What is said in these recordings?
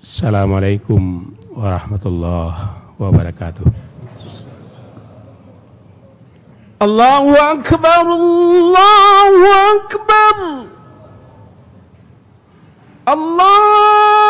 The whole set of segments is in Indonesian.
Assalamualaikum warahmatullahi wabarakatuh. Allahu Akbar, Allahu Akbar. Allahu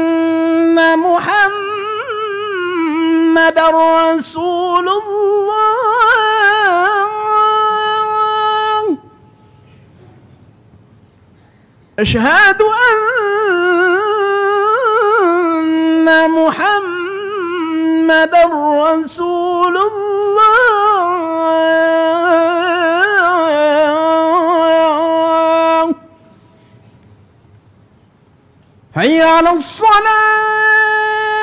محمد رسول الله. أشهد أن محمد رسول الله. حي على الصلاة.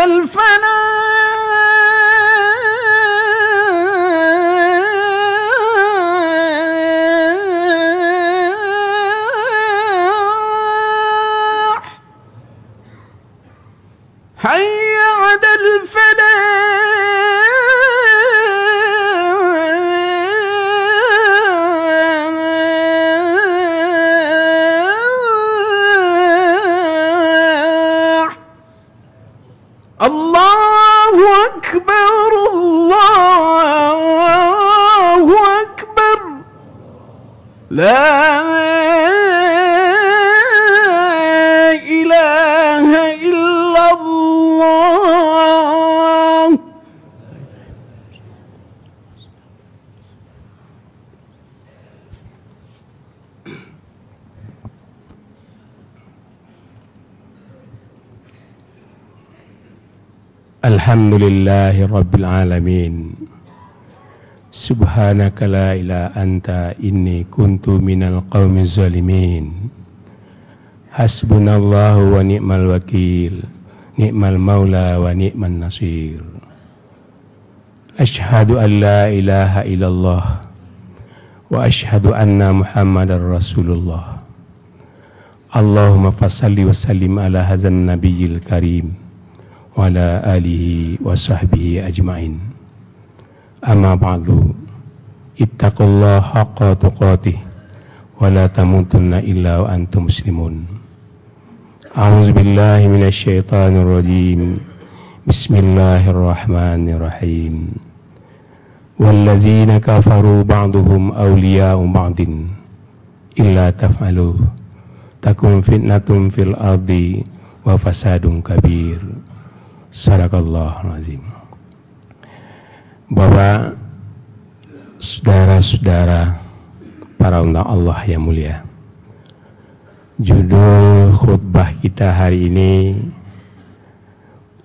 على الفلاح لا إله إلا الله. الحمد لله رب العالمين. Subhanaka la ilaha anta inni kuntu minal qawmi zalimin. Hasbunallahu wa ni'mal wakil Ni'mal maula wa ni'man nasir. Ashhadu an la ilaha illallah Wa ashhadu anna muhammadar rasulullah. Allahumma fasalli wa sallim ala hadzal nabiyil karim wa ala alihi wa sahbihi ajma'in. Amma ba'du. Ittaqullaha haqqa tuqatih wa la tamutunna illa wa antum muslimun. A'udzu billahi minasy syaithanir rajim Bismillahirrahmanirrahim. Walladzina kafaru ba'duhum awliya'u ba'din illa taf'alu. Takum fil ardi wa fasadun kabir. Sadaqallahul azim. Bapak, saudara-saudara, para undang Allah yang mulia. Judul khutbah kita hari ini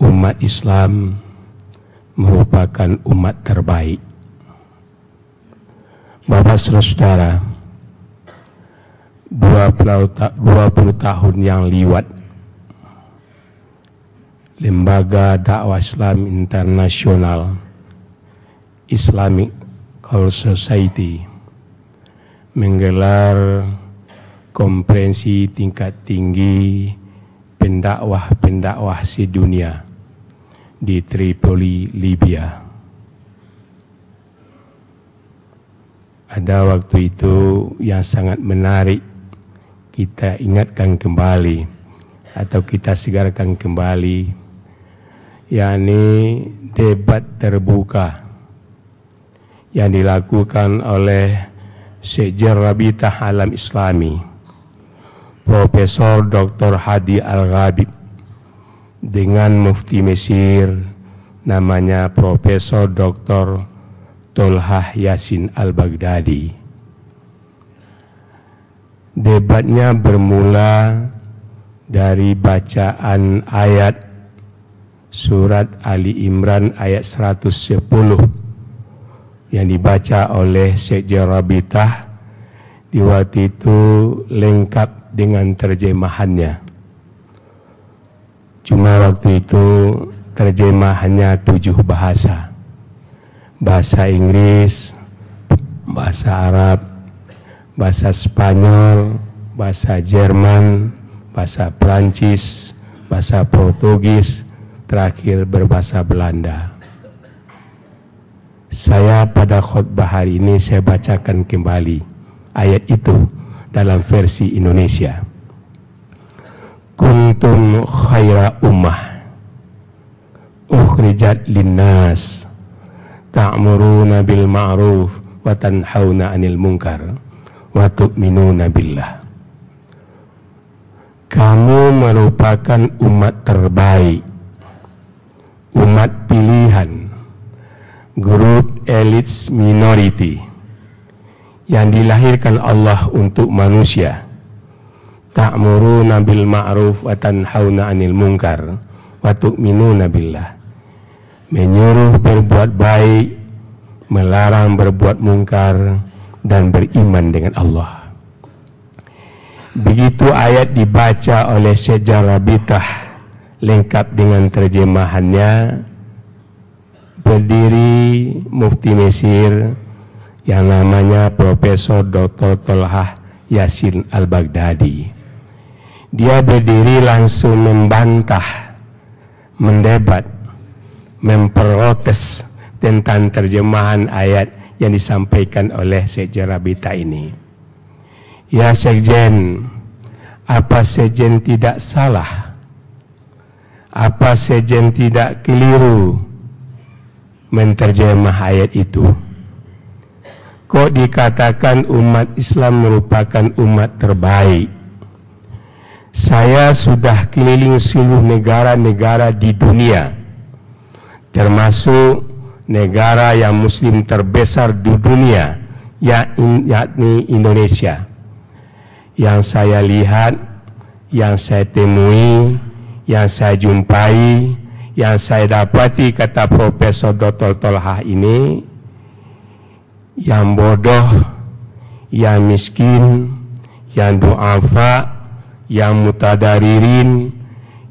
umat Islam merupakan umat terbaik. Bapak saudara, 20, ta- 20 tahun yang liwat Lembaga Dakwah Islam Internasional Islamic Call Society menggelar konferensi tingkat tinggi pendakwah-pendakwah sedunia di Tripoli, Libya. Ada waktu itu yang sangat menarik kita ingatkan kembali atau kita segarkan kembali yakni debat terbuka yang dilakukan oleh Syekh Rabitah Alam Islami Profesor Dr. Hadi Al-Ghabib dengan Mufti Mesir namanya Profesor Dr. Tolhah Yasin Al-Baghdadi. Debatnya bermula dari bacaan ayat surat Ali Imran ayat 110 yang dibaca oleh Syekh Jarabitah di waktu itu lengkap dengan terjemahannya. Cuma waktu itu terjemahannya tujuh bahasa. Bahasa Inggris, bahasa Arab, bahasa Spanyol, bahasa Jerman, bahasa Prancis, bahasa Portugis, terakhir berbahasa Belanda. Saya pada khutbah hari ini saya bacakan kembali ayat itu dalam versi Indonesia. Kuntum khaira ummah ukhrijat linnas ta'muruna bil ma'ruf wa tanhauna 'anil munkar wa tu'minuna billah. Kamu merupakan umat terbaik, umat pilihan grup elites minority yang dilahirkan Allah untuk manusia. Ta'muru nabil ma'ruf wa tanhauna 'anil munkar wa tu'minuna billah. Menyuruh berbuat baik, melarang berbuat mungkar dan beriman dengan Allah. Begitu ayat dibaca oleh sejarah bitah lengkap dengan terjemahannya berdiri Mufti Mesir yang namanya Profesor Dr. Tolhah Yasin Al-Baghdadi. Dia berdiri langsung membantah, mendebat, memprotes tentang terjemahan ayat yang disampaikan oleh Sekjen Rabita ini. Ya Sekjen, apa Sekjen tidak salah? Apa Sekjen tidak keliru? Menterjemah ayat itu. Kok dikatakan umat Islam merupakan umat terbaik? Saya sudah keliling seluruh negara-negara di dunia, termasuk negara yang muslim terbesar di dunia, yakni Indonesia. Yang saya lihat, yang saya temui, yang saya jumpai, yang saya dapati kata Profesor Dr. Tolha ini yang bodoh, yang miskin, yang du'afa, yang mutadaririn,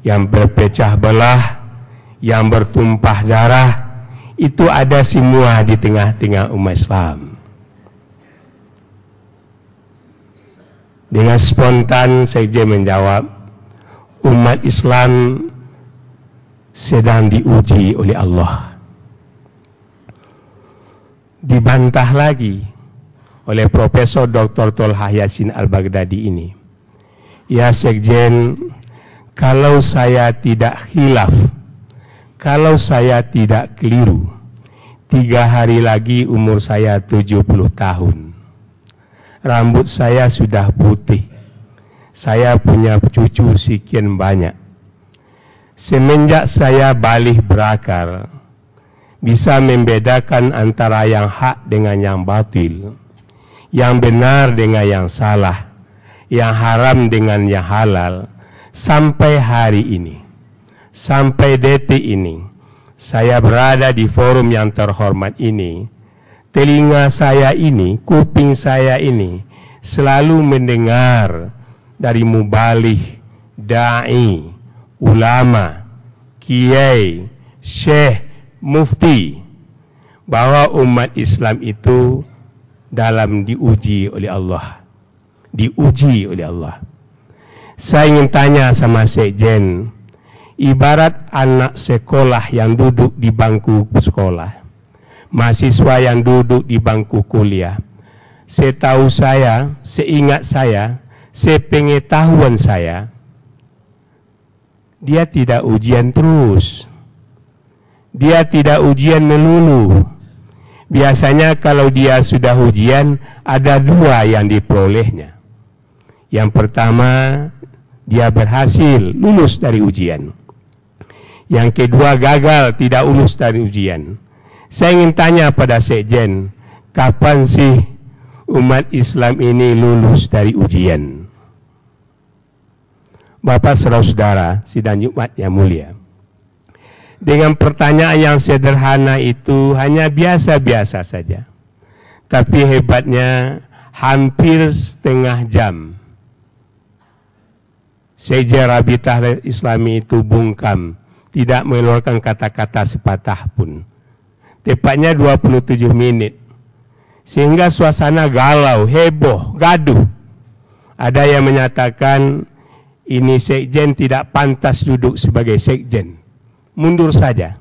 yang berpecah belah, yang bertumpah darah, itu ada semua di tengah-tengah umat Islam. Dengan spontan saya menjawab, umat Islam sedang diuji oleh Allah. Dibantah lagi oleh Profesor Dr. Tolha Yasin Al-Baghdadi ini. Ya Sekjen, kalau saya tidak hilaf, kalau saya tidak keliru, tiga hari lagi umur saya 70 tahun. Rambut saya sudah putih. Saya punya cucu sekian banyak Semenjak saya balik berakar, bisa membedakan antara yang hak dengan yang batil, yang benar dengan yang salah, yang haram dengan yang halal, sampai hari ini, sampai detik ini, saya berada di forum yang terhormat ini, telinga saya ini, kuping saya ini, selalu mendengar dari mubalih, da'i, ulama, kiai, syekh, mufti bahwa umat Islam itu dalam diuji oleh Allah. Diuji oleh Allah. Saya ingin tanya sama Sekjen, ibarat anak sekolah yang duduk di bangku sekolah, mahasiswa yang duduk di bangku kuliah. Setahu saya, seingat saya, sepengetahuan saya, dia tidak ujian terus. Dia tidak ujian melulu. Biasanya kalau dia sudah ujian, ada dua yang diperolehnya. Yang pertama, dia berhasil lulus dari ujian. Yang kedua, gagal tidak lulus dari ujian. Saya ingin tanya pada Sekjen, kapan sih umat Islam ini lulus dari ujian? Bapak saudara sidang Jumat yang mulia. Dengan pertanyaan yang sederhana itu hanya biasa-biasa saja. Tapi hebatnya hampir setengah jam. Sejarah Rabitah Islami itu bungkam, tidak mengeluarkan kata-kata sepatah pun. Tepatnya 27 menit. Sehingga suasana galau, heboh, gaduh. Ada yang menyatakan ini sekjen tidak pantas duduk sebagai sekjen. Mundur saja.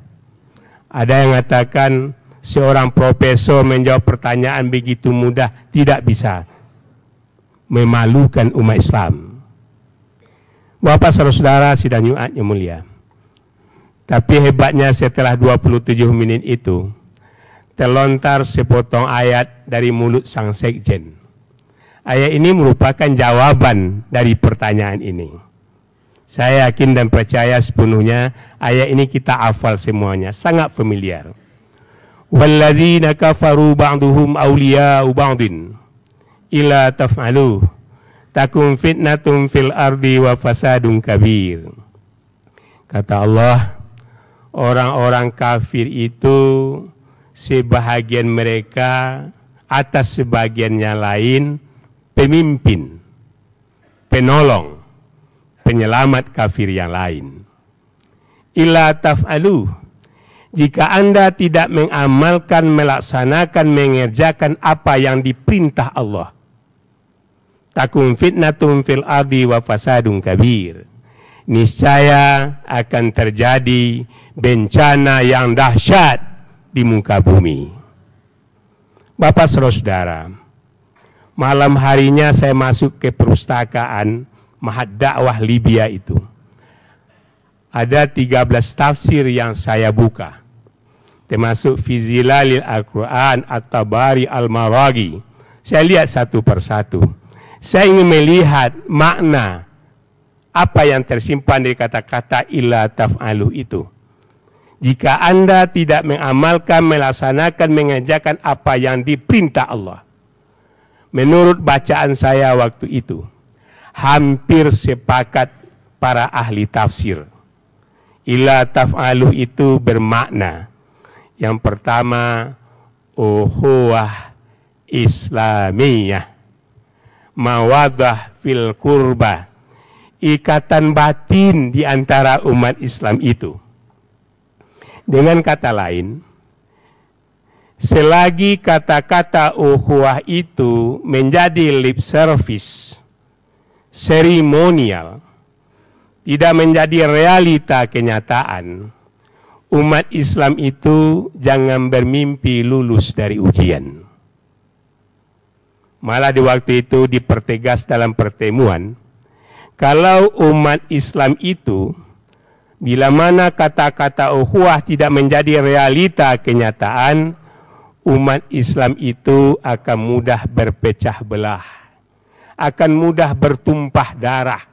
Ada yang mengatakan seorang profesor menjawab pertanyaan begitu mudah tidak bisa memalukan umat Islam. Bapak saudara-saudara sidang Jumat yang mulia. Tapi hebatnya setelah 27 menit itu terlontar sepotong ayat dari mulut sang sekjen. Ayat ini merupakan jawaban dari pertanyaan ini. Saya yakin dan percaya sepenuhnya ayat ini kita hafal semuanya, sangat familiar. Wallazina kafaru ba'duhum awliya'u ba'din ila taf'alu takum fitnatum fil ardi wa fasadun kabir. Kata Allah, orang-orang kafir itu sebahagian mereka atas sebagian yang lain pemimpin, penolong, penyelamat kafir yang lain. Ila taf'alu, jika anda tidak mengamalkan, melaksanakan, mengerjakan apa yang diperintah Allah. Takum fitnatum fil ardi wa fasadun kabir. Niscaya akan terjadi bencana yang dahsyat di muka bumi. Bapak saudara, malam harinya saya masuk ke perpustakaan Mahat Dakwah Libya itu. Ada 13 tafsir yang saya buka. Termasuk Fizilalil Al-Quran At-Tabari Al-Maragi. Saya lihat satu persatu. Saya ingin melihat makna apa yang tersimpan dari kata-kata illa taf'alu itu. Jika Anda tidak mengamalkan, melaksanakan, mengerjakan apa yang diperintah Allah Menurut bacaan saya waktu itu, hampir sepakat para ahli tafsir. Ila taf'alu itu bermakna. Yang pertama, uhuwah islamiyah. Mawadah fil kurba. Ikatan batin di antara umat Islam itu. Dengan kata lain, selagi kata-kata ukhuwah itu menjadi lip service, seremonial, tidak menjadi realita kenyataan, umat Islam itu jangan bermimpi lulus dari ujian. Malah di waktu itu dipertegas dalam pertemuan, kalau umat Islam itu bila mana kata-kata ukhuwah tidak menjadi realita kenyataan, umat Islam itu akan mudah berpecah belah, akan mudah bertumpah darah.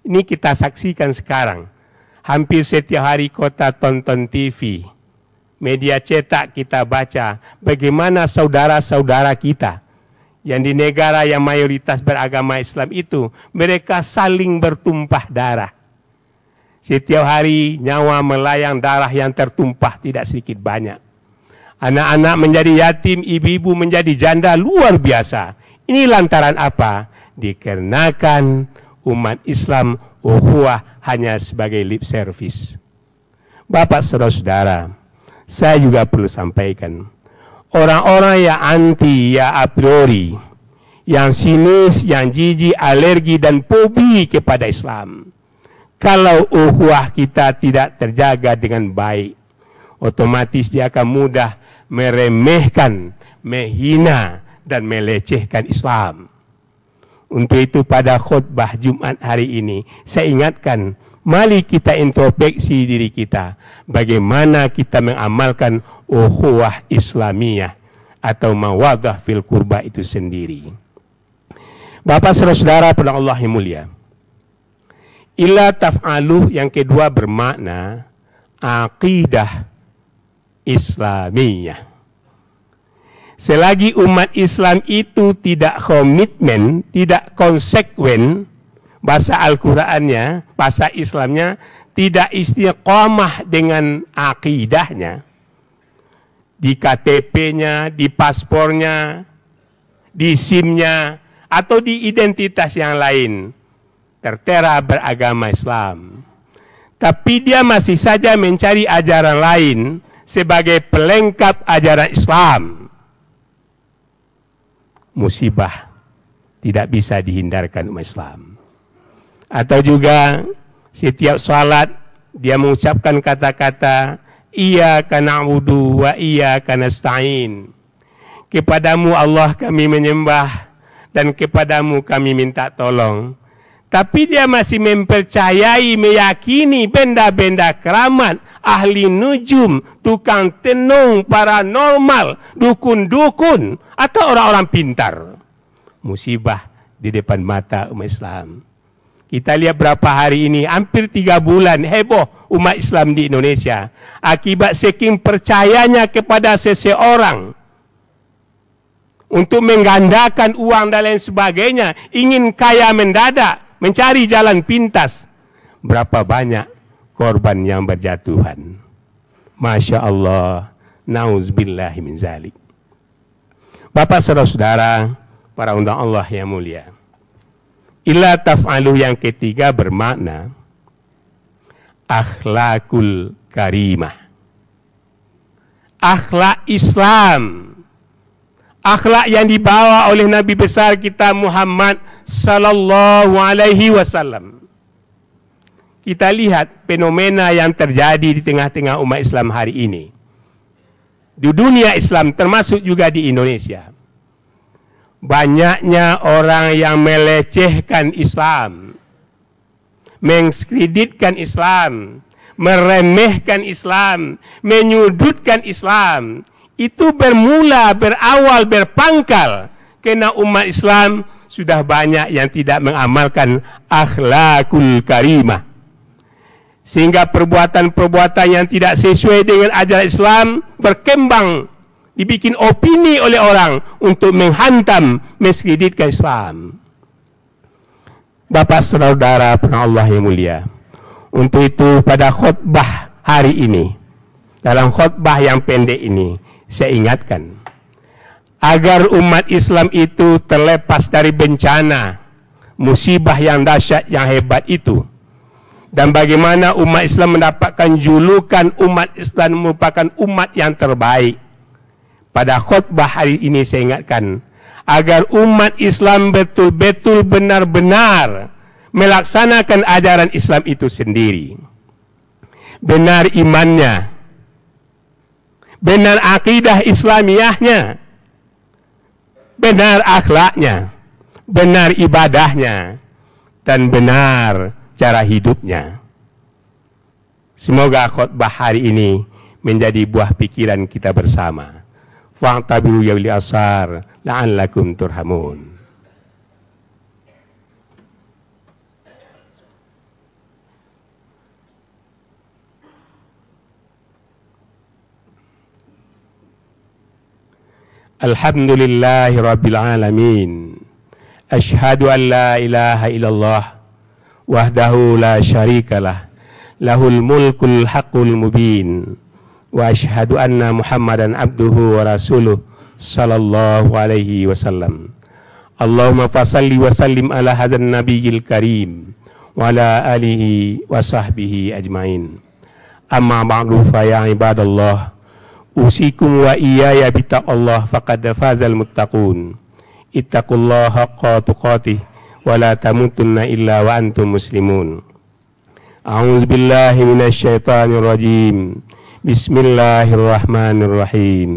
Ini kita saksikan sekarang. Hampir setiap hari kota tonton TV, media cetak kita baca bagaimana saudara-saudara kita yang di negara yang mayoritas beragama Islam itu mereka saling bertumpah darah. Setiap hari nyawa melayang darah yang tertumpah tidak sedikit banyak Anak-anak menjadi yatim, ibu-ibu menjadi janda luar biasa. Ini lantaran apa? Dikarenakan umat Islam ukhuwah hanya sebagai lip service. Bapak saudara-saudara, saya juga perlu sampaikan. Orang-orang yang anti, ya a priori, yang sinis, yang jijik, alergi, dan fobi kepada Islam. Kalau ukhuwah kita tidak terjaga dengan baik, otomatis dia akan mudah meremehkan, menghina, dan melecehkan Islam. Untuk itu pada khutbah Jumat hari ini, saya ingatkan Mari kita introspeksi diri kita. Bagaimana kita mengamalkan ukhuwah Islamiyah atau mawadah fil kurba itu sendiri. Bapak saudara pada Allah yang mulia. Ila taf'aluh yang kedua bermakna akidah Islamiyah. Selagi umat Islam itu tidak komitmen, tidak konsekuen, bahasa Al-Qur'annya, bahasa Islamnya tidak istiqomah dengan akidahnya. Di KTP-nya, di paspornya, di SIM-nya, atau di identitas yang lain. Tertera beragama Islam. Tapi dia masih saja mencari ajaran lain sebagai pelengkap ajaran Islam. Musibah tidak bisa dihindarkan umat Islam. Atau juga setiap salat dia mengucapkan kata-kata iya karena wudu wa iya karena stain. Kepadamu Allah kami menyembah dan kepadamu kami minta tolong tapi dia masih mempercayai, meyakini benda-benda keramat, ahli nujum, tukang tenung, paranormal, dukun-dukun, atau orang-orang pintar. Musibah di depan mata umat Islam. Kita lihat berapa hari ini, hampir tiga bulan heboh umat Islam di Indonesia. Akibat saking percayanya kepada seseorang. Untuk menggandakan uang dan lain sebagainya. Ingin kaya mendadak, mencari jalan pintas. Berapa banyak korban yang berjatuhan. Masya Allah. Nauzubillahi min zalik. Bapak saudara-saudara, para undang Allah yang mulia. Ila taf'alu yang ketiga bermakna akhlakul karimah. Akhlak Islam. Akhlak yang dibawa oleh Nabi besar kita Muhammad sallallahu alaihi wasallam. Kita lihat fenomena yang terjadi di tengah-tengah umat Islam hari ini. Di dunia Islam termasuk juga di Indonesia banyaknya orang yang melecehkan Islam, mengskreditkan Islam, meremehkan Islam, menyudutkan Islam. Itu bermula, berawal, berpangkal. Karena umat Islam sudah banyak yang tidak mengamalkan akhlakul karimah. Sehingga perbuatan-perbuatan yang tidak sesuai dengan ajaran Islam berkembang dibikin opini oleh orang untuk menghantam, meskreditkan Islam. Bapak saudara pernah Allah yang mulia. Untuk itu pada khutbah hari ini, dalam khutbah yang pendek ini, saya ingatkan agar umat Islam itu terlepas dari bencana, musibah yang dahsyat yang hebat itu. Dan bagaimana umat Islam mendapatkan julukan umat Islam merupakan umat yang terbaik pada khutbah hari ini saya ingatkan agar umat Islam betul-betul benar-benar melaksanakan ajaran Islam itu sendiri. Benar imannya, benar akidah Islamiyahnya, benar akhlaknya, benar ibadahnya, dan benar cara hidupnya. Semoga khutbah hari ini menjadi buah pikiran kita bersama. Fa'tabiru ya uli asar la'allakum turhamun Alhamdulillahi Rabbil Alamin Ashhadu an la ilaha illallah Wahdahu la syarikalah Lahul mulkul haqqul mubin wa ashhadu anna Muhammadan abduhu wa rasuluh sallallahu alaihi wasallam. Allahumma fasalli wa sallim ala hadan nabiyil karim wa ala alihi wa sahbihi ajmain. Amma ba'du fa ya أوصيكم وإياي بتقوى الله فقد فاز المتقون. اتقوا الله حق تقاته ولا تموتن إلا وأنتم مسلمون. أعوذ بالله من الشيطان الرجيم. بسم الله الرحمن الرحيم.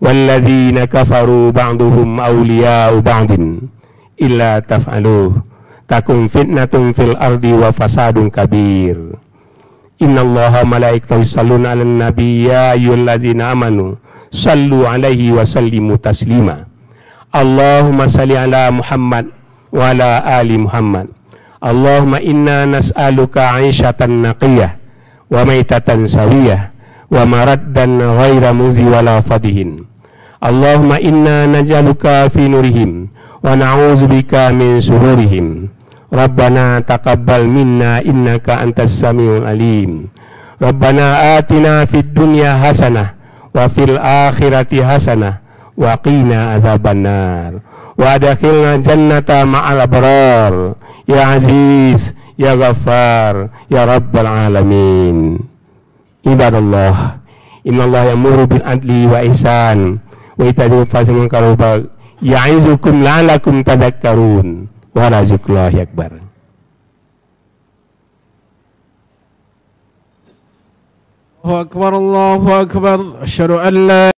والذين كفروا بعضهم أولياء بعض إلا تفعلوه. تكن فتنة في الأرض وفساد كبير. Kabir innallaha malaikatahu yusalluna 'alan nabi ya ayyuhallazina amanu sallu alaihi wa sallimu taslima Allahumma salli ala Muhammad wa ala ali Muhammad Allahumma inna nas'aluka 'aishatan naqiyah wa maitatan sawiyah wa maraddan ghaira muzi wala fadihin Allahumma inna najaluka fi nurihim wa na'udzubika min sururihim Rabbana taqabbal minna innaka antas samiul alim. Rabbana atina fid dunya hasanah wa fil akhirati hasanah wa qina azabannar. Wa adkhilna jannata ma'al abrar. Ya aziz ya ghaffar ya rabbal alamin. Ibadallah innallaha yamuru bil adli wa ihsan. Wa ita'i fasil munkar wa ya'izukum la'alakum tadhakkarun wa razaqullah akbar الله أكبر الله أكبر أشهد أن لا